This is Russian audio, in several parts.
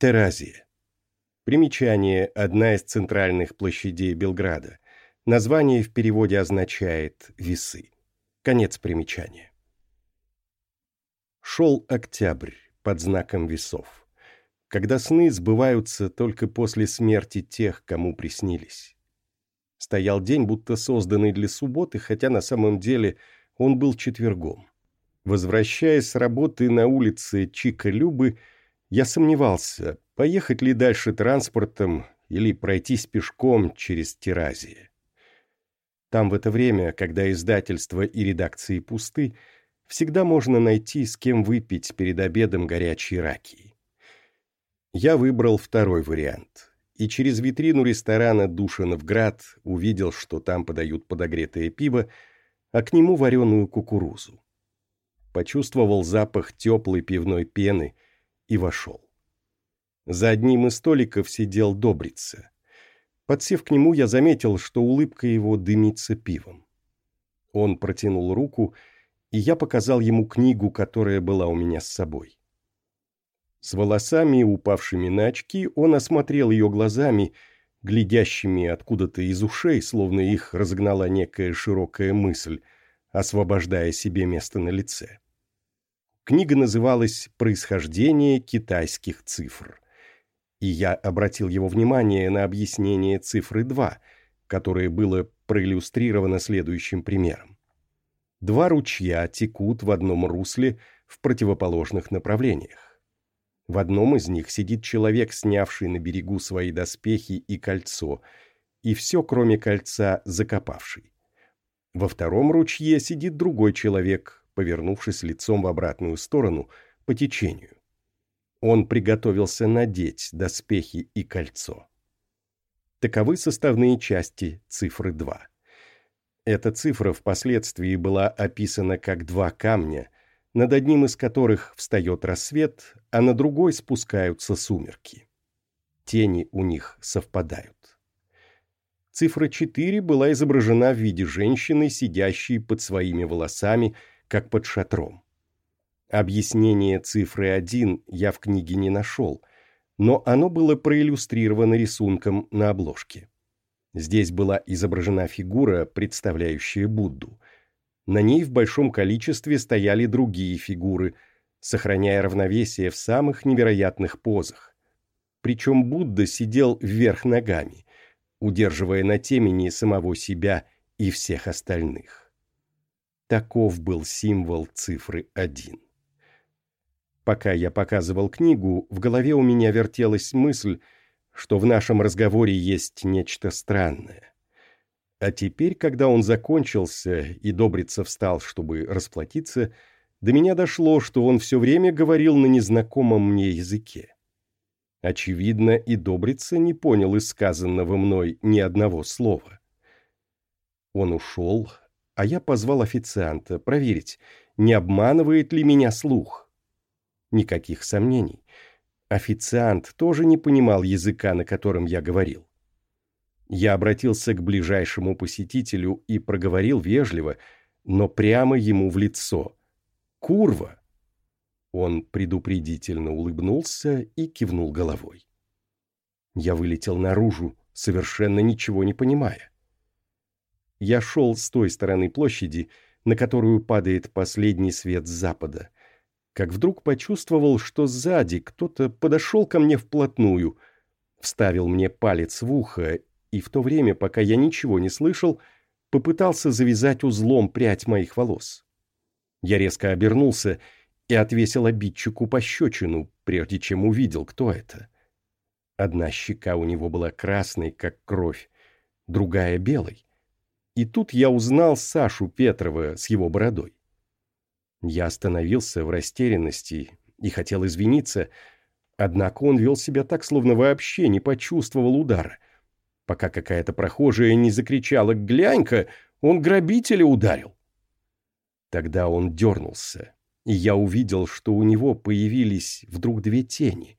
Теразия. Примечание – одна из центральных площадей Белграда. Название в переводе означает «весы». Конец примечания. Шел октябрь под знаком весов, когда сны сбываются только после смерти тех, кому приснились. Стоял день, будто созданный для субботы, хотя на самом деле он был четвергом. Возвращаясь с работы на улице Чика-Любы, я сомневался, поехать ли дальше транспортом или пройтись пешком через Тиразия. Там в это время, когда издательство и редакции пусты, всегда можно найти, с кем выпить перед обедом горячие раки. Я выбрал второй вариант, и через витрину ресторана «Душиновград» увидел, что там подают подогретое пиво, а к нему вареную кукурузу. Почувствовал запах теплой пивной пены и вошел. За одним из столиков сидел Добрица. Подсев к нему, я заметил, что улыбка его дымится пивом. Он протянул руку, и я показал ему книгу, которая была у меня с собой. С волосами, упавшими на очки, он осмотрел ее глазами, глядящими откуда-то из ушей, словно их разогнала некая широкая мысль, освобождая себе место на лице. Книга называлась «Происхождение китайских цифр», и я обратил его внимание на объяснение цифры 2, которое было проиллюстрировано следующим примером. Два ручья текут в одном русле в противоположных направлениях. В одном из них сидит человек, снявший на берегу свои доспехи и кольцо, и все, кроме кольца, закопавший. Во втором ручье сидит другой человек, повернувшись лицом в обратную сторону, по течению. Он приготовился надеть доспехи и кольцо. Таковы составные части цифры 2. Эта цифра впоследствии была описана как два камня, над одним из которых встает рассвет, а на другой спускаются сумерки. Тени у них совпадают. Цифра 4 была изображена в виде женщины, сидящей под своими волосами, как под шатром. Объяснение цифры 1 я в книге не нашел, но оно было проиллюстрировано рисунком на обложке. Здесь была изображена фигура, представляющая Будду. На ней в большом количестве стояли другие фигуры, сохраняя равновесие в самых невероятных позах. Причем Будда сидел вверх ногами, удерживая на темени самого себя и всех остальных. Таков был символ цифры 1. Пока я показывал книгу, в голове у меня вертелась мысль, что в нашем разговоре есть нечто странное. А теперь, когда он закончился и Добрица встал, чтобы расплатиться, до меня дошло, что он все время говорил на незнакомом мне языке. Очевидно, и Добрица не понял из сказанного мной ни одного слова. Он ушел, а я позвал официанта проверить, не обманывает ли меня слух. Никаких сомнений. Официант тоже не понимал языка, на котором я говорил. Я обратился к ближайшему посетителю и проговорил вежливо, но прямо ему в лицо. «Курва!» Он предупредительно улыбнулся и кивнул головой. Я вылетел наружу, совершенно ничего не понимая. Я шел с той стороны площади, на которую падает последний свет запада, как вдруг почувствовал, что сзади кто-то подошел ко мне вплотную, вставил мне палец в ухо, и в то время, пока я ничего не слышал, попытался завязать узлом прядь моих волос. Я резко обернулся и отвесил обидчику пощечину, прежде чем увидел, кто это. Одна щека у него была красной, как кровь, другая — белой. И тут я узнал Сашу Петрова с его бородой. Я остановился в растерянности и хотел извиниться, однако он вел себя так, словно вообще не почувствовал удара. Пока какая-то прохожая не закричала «Глянь-ка, он грабителя ударил!» Тогда он дернулся, и я увидел, что у него появились вдруг две тени,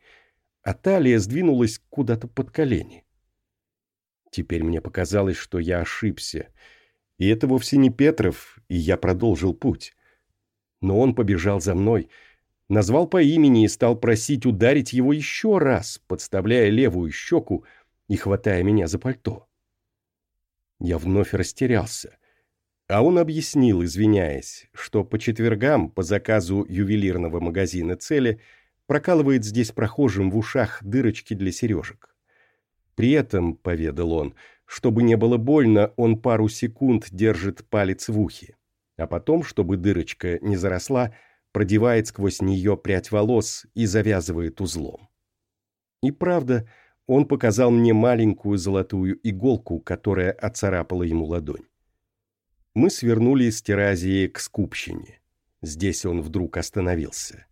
а талия сдвинулась куда-то под колени. Теперь мне показалось, что я ошибся, и это вовсе не Петров, и я продолжил путь но он побежал за мной. Назвал по имени и стал просить ударить его еще раз, подставляя левую щеку и хватая меня за пальто. Я вновь растерялся. А он объяснил, извиняясь, что по четвергам по заказу ювелирного магазина «Цели» прокалывает здесь прохожим в ушах дырочки для сережек. При этом, поведал он, чтобы не было больно, он пару секунд держит палец в ухе, а потом, чтобы дырочка не заросла, продевает сквозь нее прядь волос и завязывает узлом. И правда, он показал мне маленькую золотую иголку, которая оцарапала ему ладонь. Мы свернули с Теразии к Скупщине. Здесь он вдруг остановился.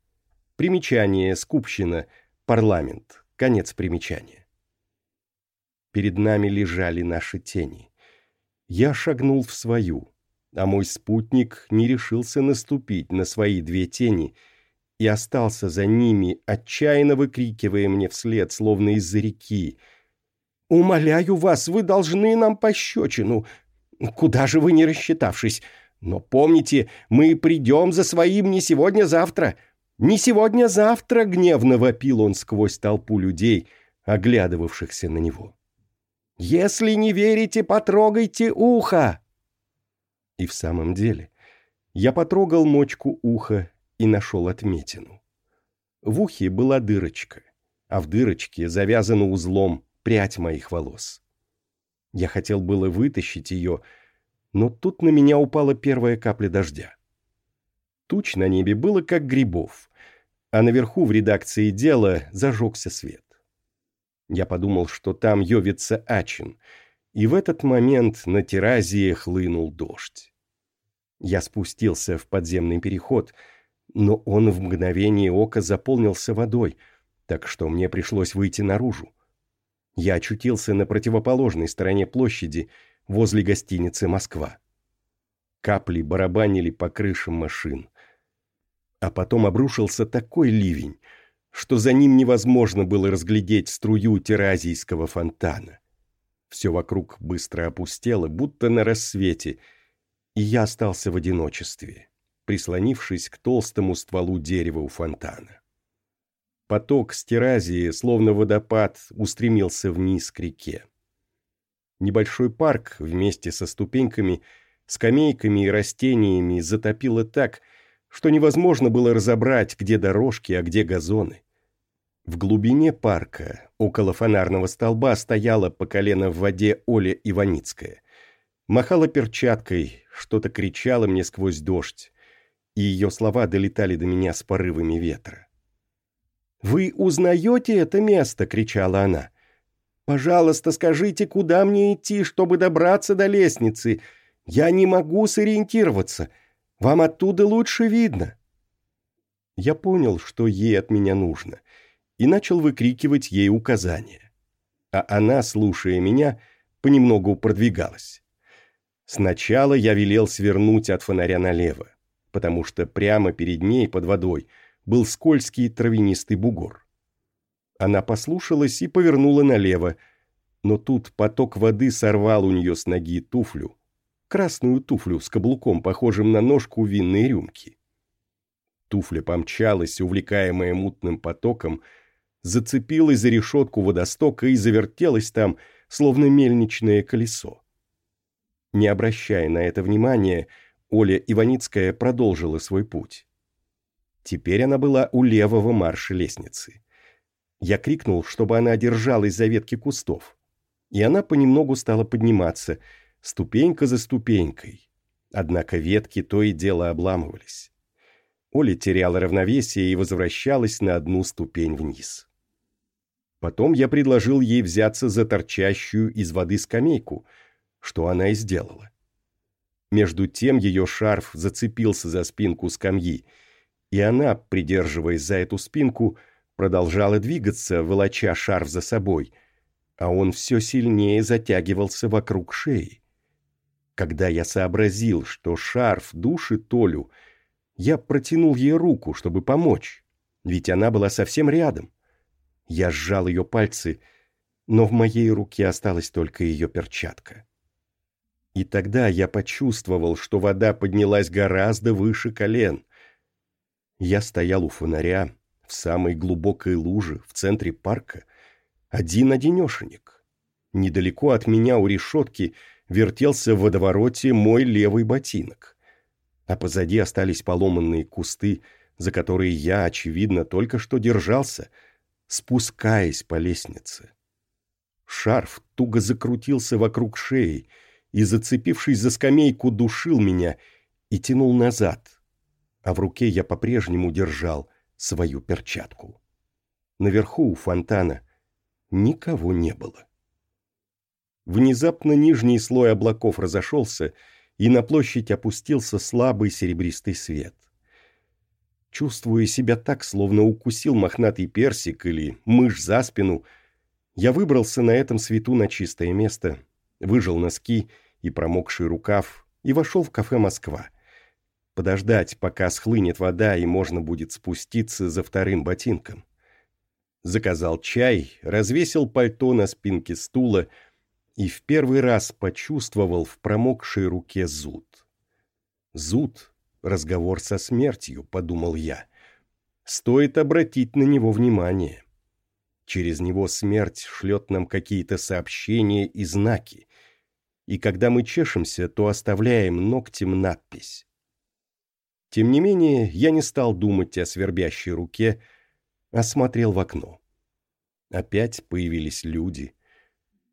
Примечание Скупщина, парламент, конец примечания. Перед нами лежали наши тени. Я шагнул в свою, а мой спутник не решился наступить на свои две тени и остался за ними, отчаянно выкрикивая мне вслед, словно из-за реки. «Умоляю вас, вы должны нам пощечину! Куда же вы не рассчитавшись? Но помните, мы придем за своим не сегодня-завтра!» «Не сегодня-завтра!» — гневно вопил он сквозь толпу людей, оглядывавшихся на него. Если не верите, потрогайте ухо!» И в самом деле, я потрогал мочку уха и нашел отметину. В ухе была дырочка, а в дырочке завязана узлом прядь моих волос. Я хотел было вытащить ее, но тут на меня упала первая капля дождя. Туч на небе было как грибов, а наверху в редакции дела зажегся свет. Я подумал, что там явится Ачин, и в этот момент на терразе хлынул дождь. Я спустился в подземный переход, но он в мгновение ока заполнился водой, так что мне пришлось выйти наружу. Я очутился на противоположной стороне площади, возле гостиницы «Москва». Капли барабанили по крышам машин. А потом обрушился такой ливень, что за ним невозможно было разглядеть струю теразийского фонтана. Все вокруг быстро опустело, будто на рассвете, и я остался в одиночестве, прислонившись к толстому стволу дерева у фонтана. Поток с теразии, словно водопад, устремился вниз к реке. Небольшой парк вместе со ступеньками, скамейками и растениями затопило так, что невозможно было разобрать, где дорожки, а где газоны. В глубине парка, около фонарного столба, стояла по колено в воде Оля Иваницкая. Махала перчаткой, что-то кричала мне сквозь дождь, и ее слова долетали до меня с порывами ветра. «Вы узнаете это место?» — кричала она. «Пожалуйста, скажите, куда мне идти, чтобы добраться до лестницы? Я не могу сориентироваться. Вам оттуда лучше видно». Я понял, что ей от меня нужно — и начал выкрикивать ей указания. А она, слушая меня, понемногу продвигалась. Сначала я велел свернуть от фонаря налево, потому что прямо перед ней под водой был скользкий травянистый бугор. Она послушалась и повернула налево, но тут поток воды сорвал у нее с ноги туфлю, красную туфлю с каблуком, похожим на ножку винной рюмки. Туфля помчалась, увлекаемая мутным потоком, зацепилась за решетку водостока и завертелась там, словно мельничное колесо. Не обращая на это внимания, Оля Иваницкая продолжила свой путь. Теперь она была у левого марша лестницы. Я крикнул, чтобы она держалась за ветки кустов. И она понемногу стала подниматься, ступенька за ступенькой. Однако ветки то и дело обламывались. Оля теряла равновесие и возвращалась на одну ступень вниз. Потом я предложил ей взяться за торчащую из воды скамейку, что она и сделала. Между тем ее шарф зацепился за спинку скамьи, и она, придерживаясь за эту спинку, продолжала двигаться, волоча шарф за собой, а он все сильнее затягивался вокруг шеи. Когда я сообразил, что шарф душит Толю, я протянул ей руку, чтобы помочь, ведь она была совсем рядом. Я сжал ее пальцы, но в моей руке осталась только ее перчатка. И тогда я почувствовал, что вода поднялась гораздо выше колен. Я стоял у фонаря, в самой глубокой луже, в центре парка, один-одинешенек. Недалеко от меня у решетки вертелся в водовороте мой левый ботинок. А позади остались поломанные кусты, за которые я, очевидно, только что держался, спускаясь по лестнице. Шарф туго закрутился вокруг шеи и, зацепившись за скамейку, душил меня и тянул назад. А в руке я по-прежнему держал свою перчатку. Наверху у фонтана никого не было. Внезапно нижний слой облаков разошелся, и на площадь опустился слабый серебристый свет. Чувствуя себя так, словно укусил мохнатый персик или мышь за спину, я выбрался на этом свету на чистое место, выжил носки и промокший рукав и вошел в кафе «Москва». Подождать, пока схлынет вода и можно будет спуститься за вторым ботинком. Заказал чай, развесил пальто на спинке стула и в первый раз почувствовал в промокшей руке зуд. Зуд — разговор со смертью, подумал я. Стоит обратить на него внимание. Через него смерть шлет нам какие-то сообщения и знаки. И когда мы чешемся, то оставляем ногтем надпись. Тем не менее, я не стал думать о свербящей руке, а смотрел в окно. Опять появились люди.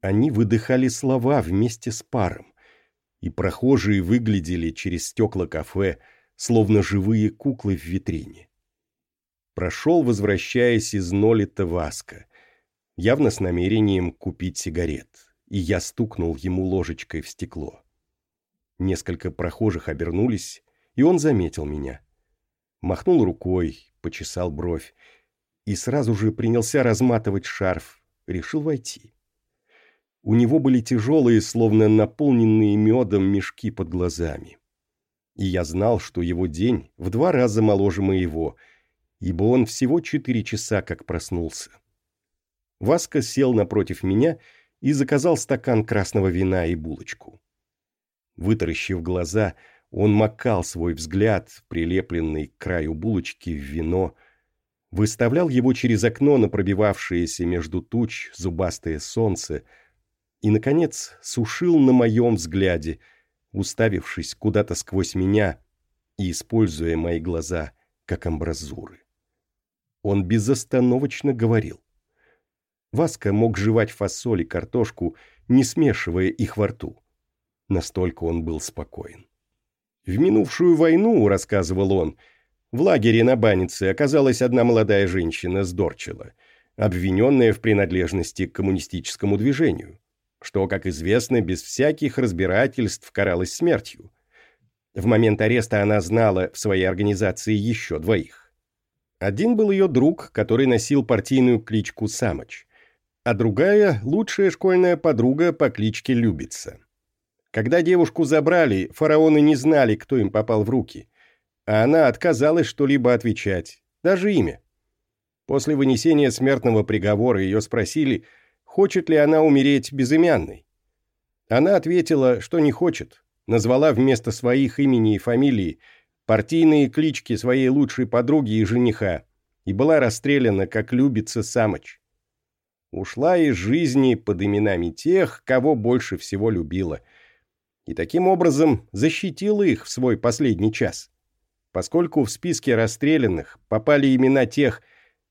Они выдыхали слова вместе с паром, и прохожие выглядели через стекла кафе, словно живые куклы в витрине. Прошел, возвращаясь из Нолита Васка, явно с намерением купить сигарет, и я стукнул ему ложечкой в стекло. Несколько прохожих обернулись, и он заметил меня. Махнул рукой, почесал бровь, и сразу же принялся разматывать шарф, решил войти. У него были тяжелые, словно наполненные медом мешки под глазами. И я знал, что его день в два раза моложе моего, ибо он всего четыре часа как проснулся. Васка сел напротив меня и заказал стакан красного вина и булочку. Вытаращив глаза, он макал свой взгляд, прилепленный к краю булочки, в вино, выставлял его через окно на пробивавшееся между туч зубастое солнце и, наконец, сушил на моем взгляде, уставившись куда-то сквозь меня и используя мои глаза как амбразуры. Он безостановочно говорил. Васка мог жевать фасоль и картошку, не смешивая их во рту. Настолько он был спокоен. В минувшую войну, рассказывал он, в лагере на Банице оказалась одна молодая женщина с Дорчела, обвиненная в принадлежности к коммунистическому движению, что, как известно, без всяких разбирательств каралась смертью. В момент ареста она знала в своей организации еще двоих. Один был ее друг, который носил партийную кличку Самоч, а другая – лучшая школьная подруга по кличке Любица. Когда девушку забрали, фараоны не знали, кто им попал в руки. А она отказалась что-либо отвечать, даже имя. После вынесения смертного приговора ее спросили, хочет ли она умереть безымянной. Она ответила, что не хочет, назвала вместо своих имени и фамилии партийные клички своей лучшей подруги и жениха и была расстреляна, как любится Самоч. Ушла из жизни под именами тех, кого больше всего любила – и таким образом защитила их в свой последний час, поскольку в списке расстрелянных попали имена тех,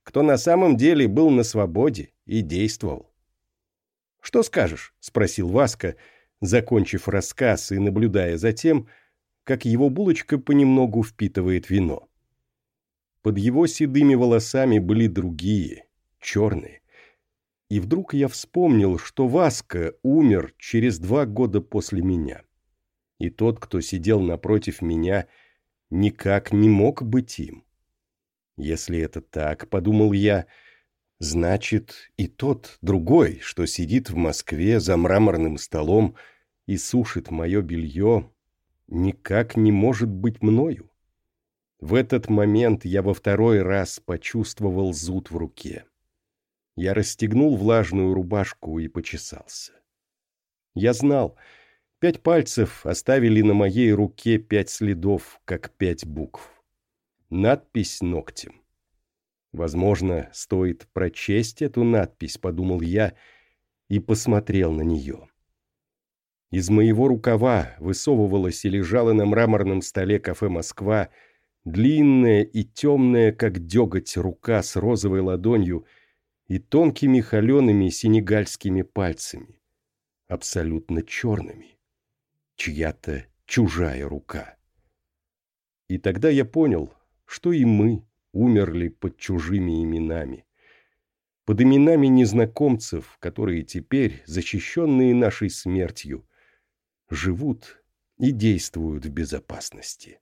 кто на самом деле был на свободе и действовал. «Что скажешь?» — спросил Васка, закончив рассказ и наблюдая за тем, как его булочка понемногу впитывает вино. Под его седыми волосами были другие, черные. И вдруг я вспомнил, что Васка умер через два года после меня. И тот, кто сидел напротив меня, никак не мог быть им. Если это так, подумал я, значит и тот, другой, что сидит в Москве за мраморным столом и сушит мое белье, никак не может быть мною. В этот момент я во второй раз почувствовал зуд в руке. Я расстегнул влажную рубашку и почесался. Я знал, пять пальцев оставили на моей руке пять следов, как пять букв. Надпись ногтем. Возможно, стоит прочесть эту надпись, подумал я, и посмотрел на нее. Из моего рукава высовывалась и лежала на мраморном столе кафе «Москва» длинная и темная, как деготь, рука с розовой ладонью и тонкими холеными сенегальскими пальцами, абсолютно черными. Чья-то чужая рука. И тогда я понял, что и мы умерли под чужими именами. Под именами незнакомцев, которые теперь, защищенные нашей смертью, живут и действуют в безопасности.